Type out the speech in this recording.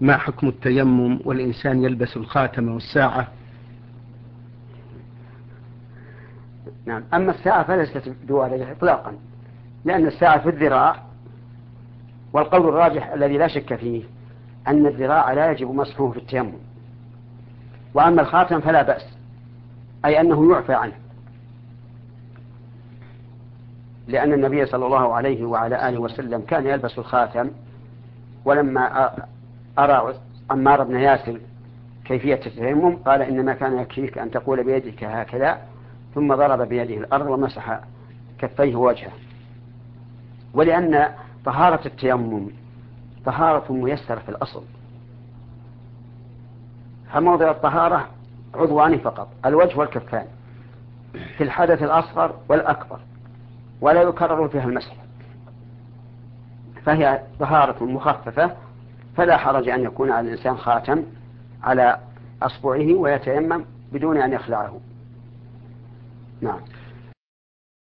ما حكم التيمم والإنسان يلبس الخاتم والساعة؟ نعم أما الساعة فليست بدوالية إطلاقا لأن الساعة في الذراع والقول الراجح الذي لا شك فيه أن الذراع لا يجب مسحه في التيمم. وأما الخاتم فلا بأس أي أنه يعفى عنه. لأن النبي صلى الله عليه وعلى آله وسلم كان يلبس الخاتم ولما أرى عمار بن ياسر كيفية التيمم قال إنما كان يكفيك أن تقول بيدك هكذا ثم ضرب بيده الأرض ومسح كفيه ووجهه ولأن طهارة التيمم طهارة ميسرة في الأصل. فموضع الطهارة عضوان فقط الوجه والكفان في الحدث الأصغر والأكبر ولا يكرر فيها المسح. فهي طهارة مخففة فلا حرج أن يكون على الإنسان خاتم على أصبعه ويتيمم بدون أن يخلعه. نعم.